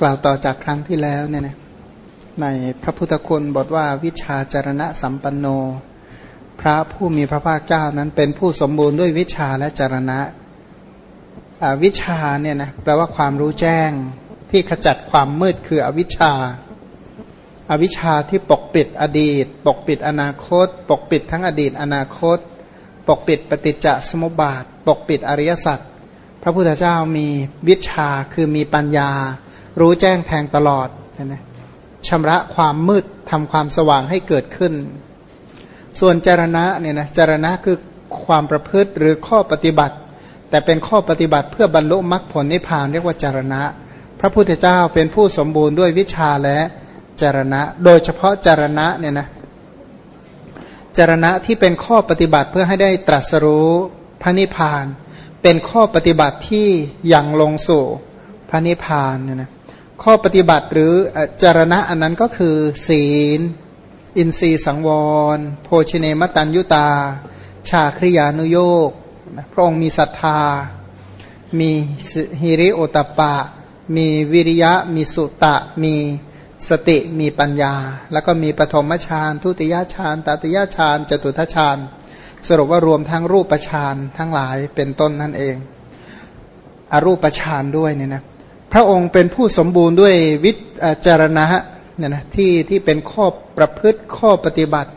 กล่าวต่อจากครั้งที่แล้วเนี่ยนะในพระพุทธคุณบทว่าวิชาจารณะสัมปันโน พระผู้มีพระภาคเจ้านั้นเป็นผู้สมบูรณ์ด้วยวิชาและจารณะวิชาเนี่ยนะแปลว่าความรู้แจ้งที่ขจัดความมืดคืออวิชชาอาวิชชาที่ปกปิดอดีต ปกปิดอนาคต ปกปิดทั้งอดีตอนาคต ปกปิดปฏิจจสมุปบาท ปกปิดอริยสัจพระพุทธเจ้ามีวิชาคือมีปัญญา รู้แจ้งแทงตลอดนะชำระความมืดทำความสว่างให้เกิดขึ้น ส่วนจารณะเนี่ยนะจารณะคือความประพฤติหรือข้อปฏิบัติ แต่เป็นข้อปฏิบัติเพื่อบรรลุมรรคผลนิพพานเรียกว่าจารณะ พระพุทธเจ้าเป็นผู้สมบูรณ์ด้วยวิชาและจารณะ โดยเฉพาะจารณะเนี่ยนะจารณะที่เป็นข้อปฏิบัติเพื่อให้ได้ตรัสรู้พระนิพพาน เป็นข้อปฏิบัติที่ยังลงสู่พระนิพพานเนี่ยนะ ข้อปฏิบัติหรือจารณะอันนั้นก็คือ ศีล อินทรีสังวร โภชเนมตัญยุตา ชาคริยานุโยกพระองค์มีศรัทธา มีฮิริโอตปะ มีวิริยะ มีสุตะ มีสติมีปัญญา แล้วก็มีปฐมฌานทุติยฌานตติยฌานจตุทฌานสรุปว่ารวมทั้งรูปฌานทั้งหลายเป็นต้นนั่นเอง อรูปฌานด้วยเนี่ยนะ พระองค์เป็นผู้สมบูรณ์ด้วยวิจารณะเนี่ยนะที่ที่เป็นข้อประพฤติข้อปฏิบัติ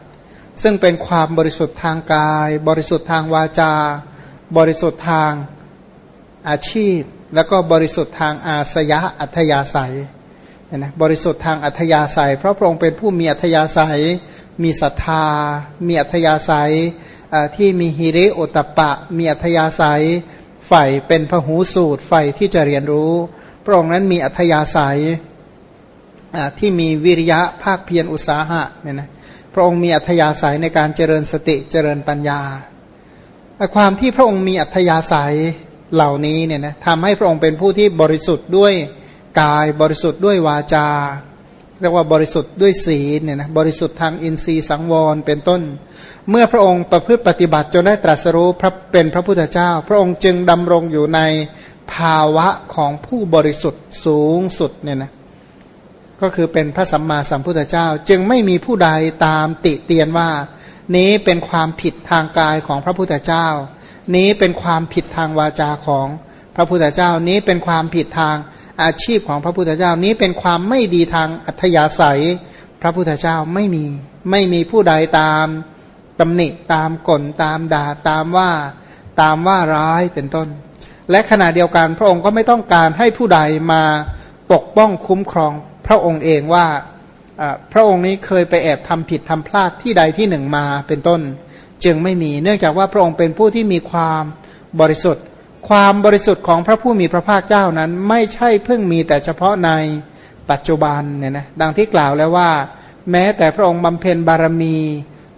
ซึ่งเป็นความบริสุทธิ์ทางกาย บริสุทธิ์ทางวาจา บริสุทธิ์ทางอาชีพ แล้วก็บริสุทธิ์ทางอาสยะอัธยาศัยเนี่ยนะบริสุทธิ์ทางอัธยาศัย เพราะพระองค์เป็นผู้มีอัธยาศัย มีศรัทธา มีอัธยาศัยที่มีฮิริโอตปะ มีอัธยาศัยใฝ่เป็นพหูสูตรใฝ่ที่จะเรียนรู้ พระองค์นั้นมีอัธยาศัยที่มีวิริยะภาคเพียรอุตสาหะเนี่ยนะพระองค์มีอัธยาศัยในการเจริญสติเจริญปัญญาความที่พระองค์มีอัธยาศัยเหล่านี้เนี่ยนะทำให้พระองค์เป็นผู้ที่บริสุทธิ์ด้วยกายบริสุทธิ์ด้วยวาจาเรียกว่าบริสุทธิ์ด้วยศีลเนี่ยนะบริสุทธิ์ทางอินทรีย์สังวรเป็นต้น เมื่อพระองค์ประพฤติปฏิบัติจนได้ตรัสรู้พระเป็นพระพุทธเจ้า พระองค์จึงดำรงอยู่ใน ภาวะของผู้บริสุทธิ์สูงสุดเนี่ยนะก็คือเป็นพระสัมมาสัมพุทธเจ้า จึงไม่มีผู้ใดตามติเตียนว่า นี้เป็นความผิดทางกายของพระพุทธเจ้า นี้เป็นความผิดทางวาจาของพระพุทธเจ้า นี้เป็นความผิดทางอาชีพของพระพุทธเจ้า นี้เป็นความไม่ดีทางอัธยาศัย พระพุทธเจ้าไม่มี ไม่มีผู้ใดตามตำหนิตามก่นตามด่าตามว่าตามว่าร้ายเป็นต้น และขณะเดียวกันพระองค์ก็ไม่ต้องการให้ผู้ใดมาปกป้องคุ้มครองพระองค์เองว่าพระองค์นี้เคยไปแอบทำผิดทำพลาดที่ใดที่หนึ่งมาเป็นต้น จึงไม่มีเนื่องจากว่าพระองค์เป็นผู้ที่มีความบริสุทธิ์ ความบริสุทธิ์ของพระผู้มีพระภาคเจ้านั้น ไม่ใช่เพิ่งมีแต่เฉพาะในปัจจุบันเนี่ยนะดังที่กล่าวแล้วว่า แม้แต่พระองค์บำเพ็ญบารมี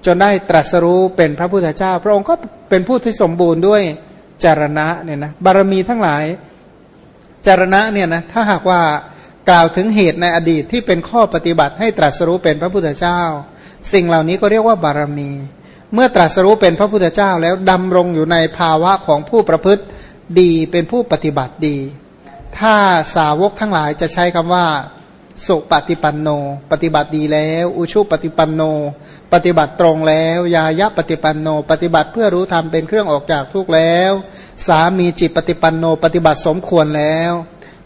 จนได้ตรัสรู้เป็นพระพุทธเจ้า พระองค์ก็เป็นผู้ที่สมบูรณ์ด้วย จารณะเนี่ยนะบารมีทั้งหลาย จารณะเนี่ยนะถ้าหากว่ากล่าวถึงเหตุในอดีตที่เป็นข้อปฏิบัติให้ตรัสรู้เป็นพระพุทธเจ้า สิ่งเหล่านี้ก็เรียกว่าบารมี เมื่อตรัสรู้เป็นพระพุทธเจ้าแล้วดำรงอยู่ในภาวะของผู้ประพฤติดีเป็นผู้ปฏิบัติดี ถ้าสาวกทั้งหลายจะใช้คำว่าสุปฏิปันโน ปฏิบัติดีแล้ว อุชุปฏิปันโน ปฏิบัติตรงแล้ว ยายะปฏิปันโน ปฏิบัติเพื่อรู้ธรรมเป็นเครื่องออกจากทุกข์แล้ว สามีจิตปฏิปันโน ปฏิบัติสมควรแล้ว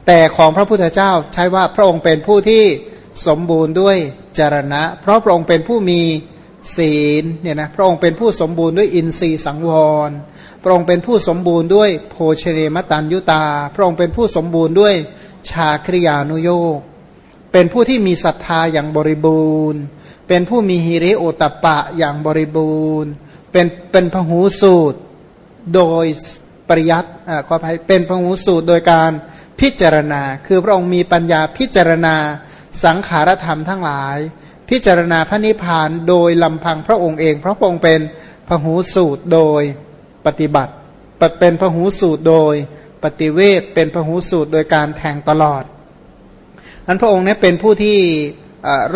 แต่ของพระพุทธเจ้าใช้ว่าพระองค์เป็นผู้ที่สมบูรณ์ด้วยจารณะ เพราะพระองค์เป็นผู้มีศีลเนี่ยนะพระองค์เป็นผู้สมบูรณ์ด้วยอินทรีย์สังวร พระองค์เป็นผู้สมบูรณ์ด้วยโภชเนมตันยุตา พระองค์เป็นผู้สมบูรณ์ด้วยชาคริยานุโยกเป็นผู้ที่มีศรัทธาอย่างบริบูรณ์ เป็นผู้มีฮิริโอตปะอย่างบริบูรณ์ เป็นเป็นพหูสูตรโดยปริยัติอ่าขออภัยเป็นพหูสูตรโดยการพิจารณา คือพระองค์มีปัญญาพิจารณาสังขารธรรมทั้งหลาย พิจารณาพระนิพพานโดยลำพังพระองค์เอง เพราะพระองค์เป็นพหูสูตรโดยปฏิบัติเป็นพหูสูตรโดยปฏิเวทเป็นพหูสูตรโดยการแทงตลอดอันพระองค์เนี่ยเป็นผู้ที่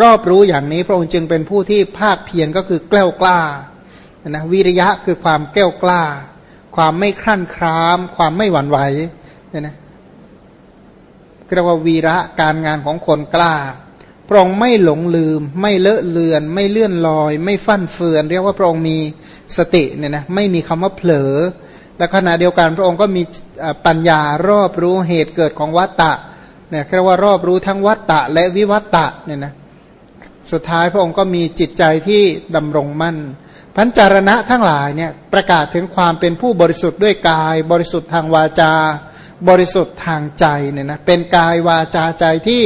รอบรู้อย่างนี้พระองค์จึงเป็นผู้ที่ภาคเพียรก็คือแกล้วกล้านะวิริยะคือความแกล้วกล้า ความไม่ครั่นคราม ความไม่หวั่นไหวเนี่ยนะเรียกว่าวีระการงานของคนกล้าพระองค์ไม่หลงลืม ไม่เลอะเลือน ไม่เลื่อนลอย ไม่ฟั่นเฟือน เรียกว่าพระองค์มีสติเนี่ยนะไม่มีคำว่าเผลอและขณะเดียวกันพระองค์ก็มีปัญญารอบรู้เหตุเกิดของวัตตะ เนี่ยเรียกว่ารอบรู้ทั้งวัตตะและวิวัตตะเนี่ยนะสุดท้ายพระองค์ก็มีจิตใจที่ดำรงมั่นพันจารณะทั้งหลายเนี่ยประกาศถึงความเป็นผู้บริสุทธิ์ด้วยกาย บริสุทธิ์ทางวาจา บริสุทธิ์ทางใจเนี่ยนะเป็นกายวาจาใจที่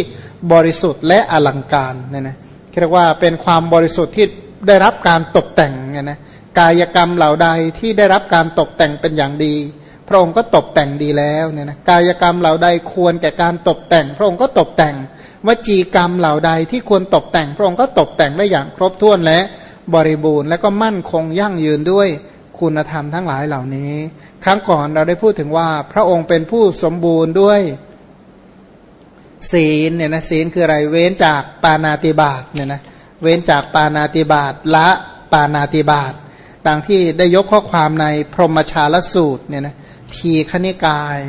บริสุทธิ์และอลังการเนี่ยนะเรียกว่าเป็นความบริสุทธิ์ที่ได้รับการตกแต่งเนี่ยนะกายกรรมเหล่าใดที่ได้รับการตกแต่งเป็นอย่างดี ระองค์ก็ตกแต่งดีแล้วเนี่ยนะกายกรรมเหล่าใดควรแก่การตกแต่ง พระองค์ก็ตกแต่ง วจีกรรมเหล่าใดที่ควรตกแต่ง พระองค์ก็ตกแต่งได้อย่างครบถ้วนและบริบูรณ์และก็มั่นคงยั่งยืนด้วยคุณธรรมทั้งหลายเหล่านี้ ครั้งก่อนเราได้พูดถึงว่าพระองค์เป็นผู้สมบูรณ์ด้วยศีลเนี่ยนะศีลคืออะไรเว้นจากปานาติบาตเนี่ยนะเว้นจากปานาติบาตละปานาติบาตดังที่ได้ยกข้อความในพรหมชาลสูตรเนี่ยนะ ทีขณิกาย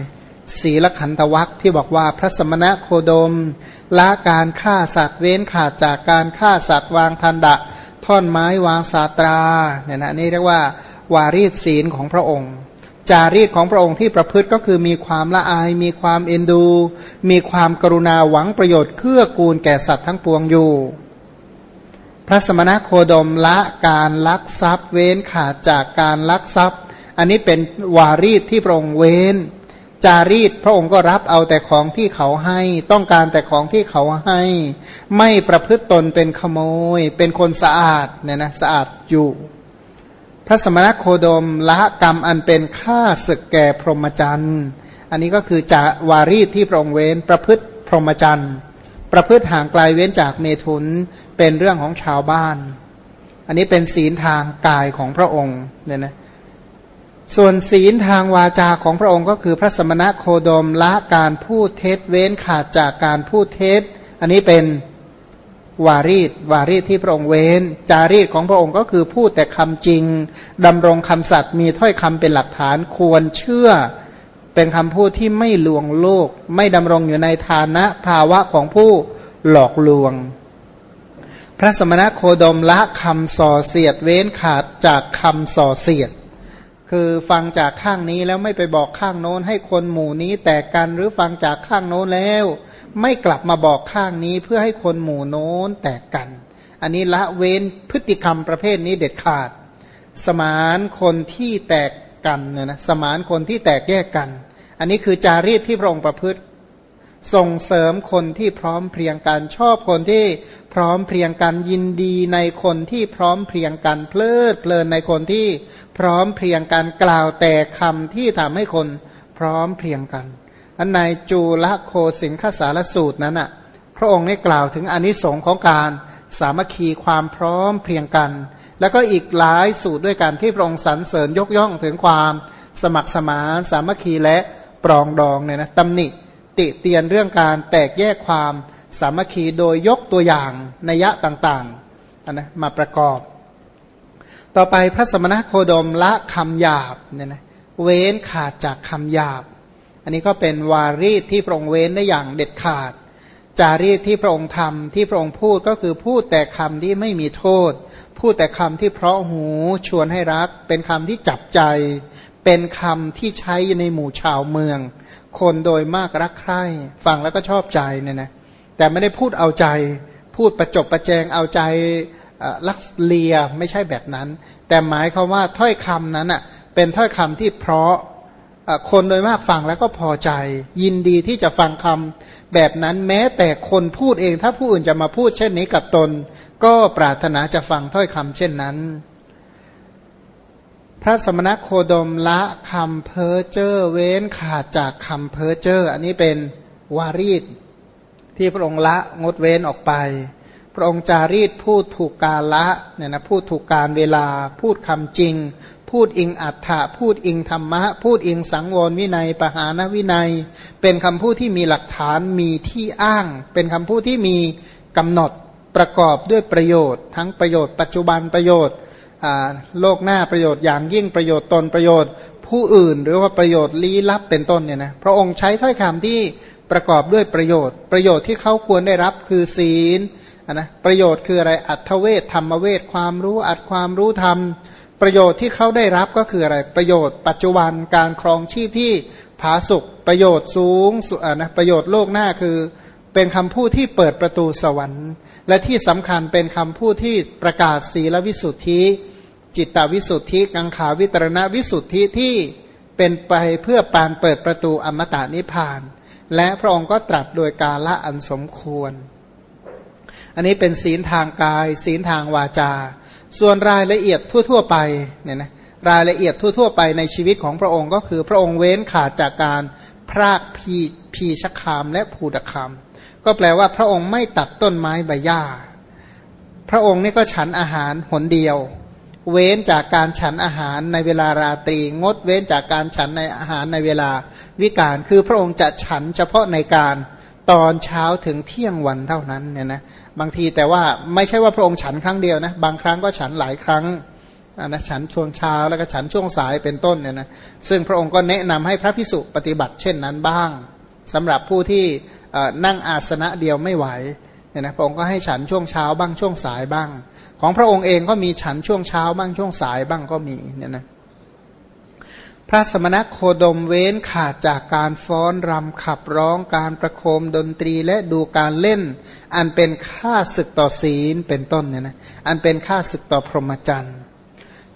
ศีลขันธวัคที่บอกว่าพระสมณะโคดมละการฆ่าสัตว์เว้นขาดจากการฆ่าสัตว์วางทันดะ ท่อนไม้วางสาตราเนี่ยนะนี่เรียกว่าวารีตศีลของพระองค์ จารีตของพระองค์ที่ประพฤติก็คือมีความละอาย มีความเอ็นดู มีความกรุณาหวังประโยชน์เพื่อกูลแก่สัตว์ทั้งปวงอยู่ พระสมณโคดมละการลักทรัพย์ เว้นขาดจากการลักทรัพย์ อันนี้เป็นวารีตที่พระองค์เว้น จารีตพระองค์ก็รับเอาแต่ของที่เขาให้ ต้องการแต่ของที่เขาให้ ไม่ประพฤติตนเป็นขโมย เป็นคนสะอาดเนี่ยนะสะอาดอยู่ พระสมณโคดมละกรรมอันเป็นฆ่าศึกแก่พรหมจรรย์อันนี้ก็คือจาวารีตที่พระองค์เว้นประพฤติพรหมจรรย์ประพฤติห่างไกลเว้นจากเมถุนเป็นเรื่องของชาวบ้าน อันนี้เป็นศีลทางกายของพระองค์เนี่ยนะ ส่วนศีลทางวาจาของพระองค์ก็คือพระสมณะโคดมละการพูดเท็จเว้นขาดจากการพูดเท็จ อันนี้เป็นวารีตวารีตที่พระองค์เว้น จารีตของพระองค์ก็คือพูดแต่คำจริงดำรงคำสัตย์มีถ้อยคำเป็นหลักฐานควรเชื่อ เป็นคำพูดที่ไม่ลวงโลก ไม่ดำรงอยู่ในฐานะภาวะของผู้หลอกลวง พระสมณะโคดมละคำส่อเสียดเว้นขาดจากคำส่อเสียด คือฟังจากข้างนี้แล้วไม่ไปบอกข้างโน้น ให้คนหมู่นี้แตกกันหรือฟังจากข้างโน้นแล้ว ไม่กลับมาบอกข้างนี้เพื่อให้คนหมู่โน้นแตกกัน อันนี้ละเว้นพฤติกรรมประเภทนี้เด็ดขาด สมานคนที่แตกกันเนี่ยนะสมานคนที่แตกแยกกัน อันนี้คือจารีตที่พระองค์ประพฤติ ส่งเสริมคนที่พร้อมเพรียงกันชอบคนที่พร้อมเพรียงกันยินดีในคนที่พร้อมเพรียงกันเพลิดเพลินในคนที่พร้อมเพรียงกันกล่าวแต่คำที่ทำให้คนพร้อมเพรียงกันอันในจูลโคสิงคสารสูตรนั้นอะพระองค์ได้กล่าวถึงอนิสงค์ของการสามัคคีความพร้อมเพรียงกัน แล้วก็อีกหลายสูตรด้วยกันที่พระองค์สรรเสริญยกย่องถึงความสมัครสมานสามัคคีและปรองดองเนี่ยนะตำหนิ ติเตียนเรื่องการแตกแยกความสามัคคีโดยยกตัวอย่างนัยะต่างๆนะมาประกอบ ต่อไปพระสมณโคดมละคำหยาบเนี่ยนะเว้นขาดจากคำหยาบ อันนี้ก็เป็นวารีตที่พระองค์เว้นได้อย่างเด็ดขาด จารีตที่พระองค์ทำที่พระองค์พูดก็คือพูดแต่คำที่ไม่มีโทษ พูดแต่คำที่เพราะหูชวนให้รัก เป็นคำที่จับใจ เป็นคำที่ใช้ในหมู่ชาวเมือง คนโดยมากรักใคร่ฟังแล้วก็ชอบใจเนี่ยนะแต่ไม่ได้พูดเอาใจ พูดประจบประแจงเอาใจลักเลียไม่ใช่แบบนั้น แต่หมายเขาว่าถ้อยคำนั้นอะเป็นถ้อยคำที่เพราะคนโดยมากฟังแล้วก็พอใจ ยินดีที่จะฟังคำแบบนั้นแม้แต่คนพูดเองถ้าผู้อื่นจะมาพูดเช่นนี้กับตน ก็ปรารถนาจะฟังถ้อยคำเช่นนั้น พระสมณโคดมละคำเพ้อเจ้อเว้นขาดจากคำเพ้อเจ้ออันนี้เป็นวารีตที่พระองค์ละงดเว้นออกไป พระองค์จารีตพูดถูกกาละเนี่ยนะพูดถูกการเวลา พูดคำจริง พูดอิงอัฏฐะพูดอิงธรรมะ พูดอิงสังวรวินัยปหานวินัย เป็นคำพูดที่มีหลักฐานมีที่อ้าง เป็นคำพูดที่มีกำหนดประกอบด้วยประโยชน์ ทั้งประโยชน์ ปัจจุบันประโยชน์ โลกหน้าประโยชน์อย่างยิ่งประโยชน์ตนประโยชน์ผู้อื่น หรือว่าประโยชน์ลี้ลับเป็นต้นเนี่ยนะพระองค์ใช้ถ้อยคำที่ประกอบด้วยประโยชน์ ประโยชน์ที่เขาควรได้รับคือศีลนะประโยชน์คืออะไรอัตเวทธรรมเวทความรู้อัดความรู้ธรรม ประโยชน์ที่เขาได้รับก็คืออะไร ประโยชน์ปัจจุบันการครองชีพที่ผาสุกประโยชน์สูงนะประโยชน์โลกหน้าคือเป็นคำพูดที่เปิดประตูสวรรค์ และที่สำคัญเป็นคำพูดที่ประกาศศีลวิสุทธิ จิตตวิสุทธิกังขาวิตรณวิสุทธิที่เป็นไปเพื่อปานเปิดประตูอมตะนิพพาน และพระองค์ก็ตรัสโดยกาละอันสมควร อันนี้เป็นศีลทางกาย ศีลทางวาจา ส่วนรายละเอียดทั่ว ๆ ไปเนี่ยนะรายละเอียดทั่ว ๆ ไปในชีวิตของพระองค์ก็คือพระองค์เว้นขาดจากการพรากพีพีชคามและภูดคามก็แปลว่าพระองค์ไม่ตัดต้นไม้ใบหญ้า พระองค์นี่ก็ฉันอาหารหนเดียว เว้นจากการฉันอาหารในเวลาราตรี งดเว้นจากการฉันในอาหารในเวลาวิกาลคือพระองค์จะฉันเฉพาะในการตอนเช้าถึงเที่ยงวันเท่านั้นเนี่ยนะบางทีแต่ว่าไม่ใช่ว่าพระองค์ฉันครั้งเดียวนะบางครั้งก็ฉันหลายครั้งนะฉันช่วงเช้าแล้วก็ฉันช่วงสายเป็นต้นเนี่ยนะซึ่งพระองค์ก็แนะนำให้พระพิสุปฏิบัติเช่นนั้นบ้างสำหรับผู้ที่นั่งอาสนะเดียวไม่ไหวเนี่ยนะพระองค์ก็ให้ฉันช่วงเช้าบ้างช่วงสายบ้าง ของพระองค์เองก็มีฉันช่วงเช้าบ้างช่วงสายบ้างก็มีเนี่ยนะพระสมณโคดมเว้นขาดจากการฟ้อนรำขับร้องการประโคมดนตรีและดูการเล่น อันเป็นค่าศึกต่อศีลเป็นต้นเนี่ยนะอันเป็นค่าศึกต่อพรหมจรรย์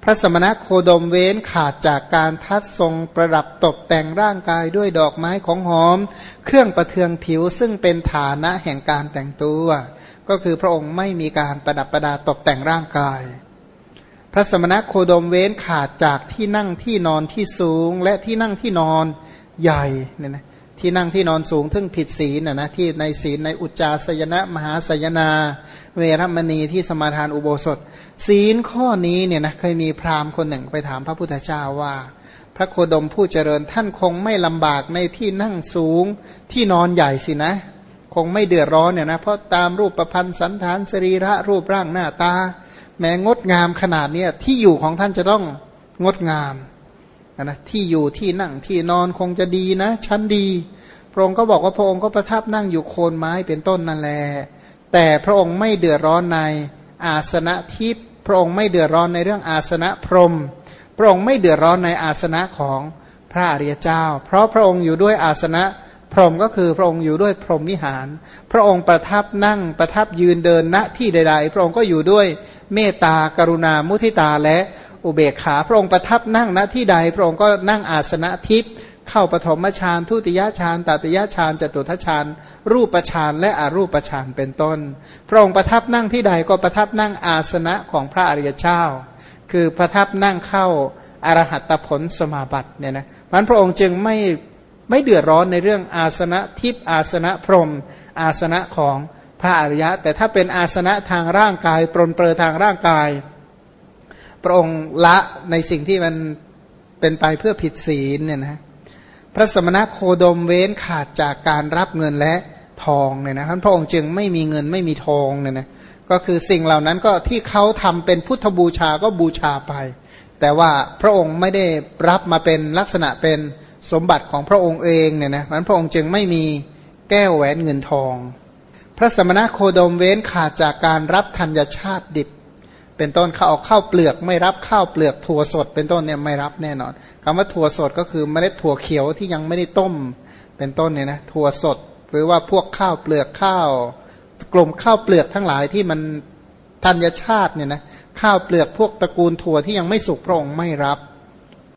พระสมณโคดมเว้นขาดจากการทัดทรงประดับตกแต่งร่างกายด้วยดอกไม้ของหอม เครื่องประเทืองผิวซึ่งเป็นฐานะแห่งการแต่งตัว ก็คือพระองค์ไม่มีการประดับประดาตกแต่งร่างกาย พระสมณโคดมเว้นขาดจากที่นั่งที่นอนที่สูง และที่นั่งที่นอนใหญ่เนี่ยนะที่นั่งที่นอนสูงทึ่งผิดศีลนะนะที่ในศีลในอุจจาสยนะ มหาสยนา เวรมณีที่สมาทานอุโบสถ ศีลข้อนี้เนี่ยนะเคยมีพราหมณ์คนหนึ่งไปถามพระพุทธเจ้าว่า พระโคดมผู้เจริญท่านคงไม่ลำบากในที่นั่งสูงที่นอนใหญ่สินะ คงไม่เดือดร้อนเนี่ยนะเพราะตามรูปประพันธ์สันฐานสรีระรูปร่างหน้าตา แม้งดงามขนาดเนี้ยที่อยู่ของท่านจะต้องงดงามนะที่อยู่ที่นั่งที่นอนคงจะดีนะชั้นดี พระองค์ก็บอกว่าพระองค์ก็ประทับนั่งอยู่โคนไม้เป็นต้นนั่นแหละแต่พระองค์ไม่เดือดร้อนในอาสนะทิพย์พระองค์ไม่เดือดร้อนในเรื่องอาสนะพรมพระองค์ไม่เดือดร้อนในอาสนะของพระอริยเจ้า เพราะพระองค์อยู่ด้วยอาสนะ พรหมก็คือพระองค์อยู่ด้วยพรหมวิหาร พระองค์ประทับนั่งประทับยืนเดินณที่ใด ๆ พระองค์ก็อยู่ด้วยเมตตากรุณามุทิตาและอุเบกขา พระองค์ประทับนั่งณที่ใด พระองค์ก็นั่งอาสนะทิพย์เข้าปฐมฌานทุติยฌานตติยฌานจตุทฌานรูปฌานและอรูปฌานเป็นต้น พระองค์ประทับนั่งที่ใดก็ประทับนั่งอาสนะของพระอริยเจ้า คือประทับนั่งเข้าอรหัตผลสมาบัติเนี่ยนะมันพระองค์จึงไม่ ไม่เดือดร้อนในเรื่องอาสนะทิพย์อาสนะพรหมอาสนะของพระอริยะ แต่ถ้าเป็นอาสนะทางร่างกาย ปรนเปรอทางร่างกาย พระองค์ละในสิ่งที่มันเป็นไปเพื่อผิดศีลเนี่ยนะพระสมณโคดมเว้นขาดจากการรับเงินและทองเนี่ยนะท่านพระองค์จึงไม่มีเงินไม่มีทองเนี่ยนะก็คือสิ่งเหล่านั้นก็ที่เขาทำเป็นพุทธบูชาก็บูชาไป แต่ว่าพระองค์ไม่ได้รับมาเป็นลักษณะเป็น สมบัติของพระองค์เองเนี่ยนะนั้นพระองค์จึงไม่มีแก้วแหวนเงินทอง พระสมณโคดมเว้นขาดจากการรับธัญชาติดิบ เป็นต้นเขาเอาข้าวเปลือกไม่รับข้าวเปลือกถั่วสด เป็นต้นเนี่ยไม่รับแน่นอนคำว่าถั่วสดก็คือเมล็ดถั่วเขียวที่ยังไม่ได้ต้ม เป็นต้นเนี่ยนะถั่วสด หรือว่าพวกข้าวเปลือกข้าว กลุ่มข้าวเปลือกทั้งหลายที่มันธัญชาติเนี่ยนะข้าวเปลือกพวกตระกูลถั่วที่ยังไม่สุกพระองค์ไม่รับ